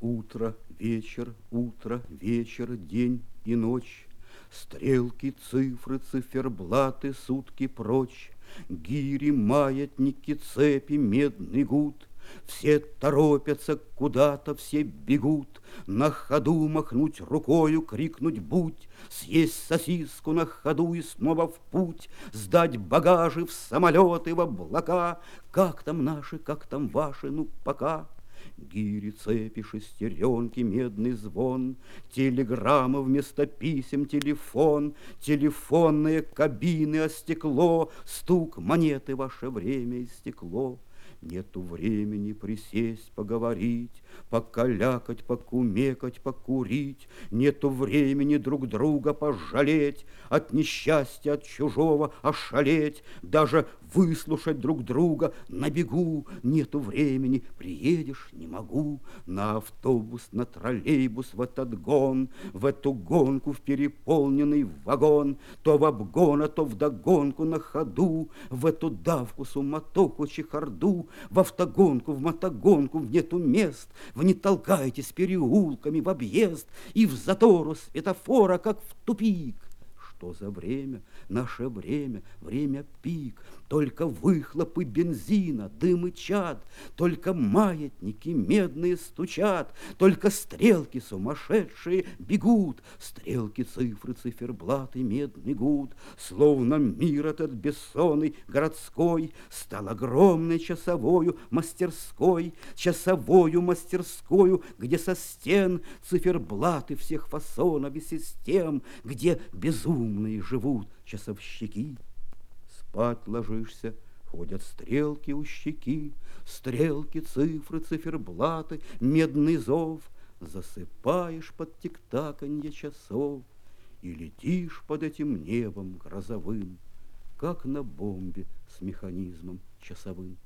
Утро, вечер, утро, вечер, день и ночь, Стрелки, цифры, циферблаты, сутки прочь, Гири, маятники, цепи, медный гуд, Все торопятся куда-то, все бегут, На ходу махнуть рукою, крикнуть «Будь!», Съесть сосиску на ходу и снова в путь, Сдать багажи в самолеты, в облака, Как там наши, как там ваши, ну пока. Гири, цепи, шестеренки, медный звон, Телеграмма вместо писем, телефон, Телефонные кабины, а стекло, Стук монеты, ваше время и стекло. Нету времени присесть, поговорить, Покалякать, покумекать, покурить. Нету времени друг друга пожалеть, От несчастья, от чужого ошалеть, Даже выслушать друг друга на бегу. Нету времени, приедешь, не могу. На автобус, на троллейбус, в этот гон, В эту гонку, в переполненный вагон, То в обгон, а то в догонку на ходу, В эту давку, суматоху, чехарду, в автогонку, в мотогонку, в нету мест, Вы не толкайтесь переулками в объезд И в затору светофора, как в тупик. Что за время? Наше время, время пик. Только выхлопы бензина, дым и чад, Только маятники медные стучат, Только стрелки сумасшедшие бегут, Стрелки, цифры, циферблаты, медный гуд. Словно мир этот бессонный городской Стал огромной часовою мастерской, Часовою мастерскою, где со стен Циферблаты всех фасонов и систем, Где безумные живут часовщики. Спать ложишься, ходят стрелки у щеки, Стрелки, цифры, циферблаты, медный зов. Засыпаешь под тиктаканье часов И летишь под этим небом грозовым, Как на бомбе с механизмом часовым.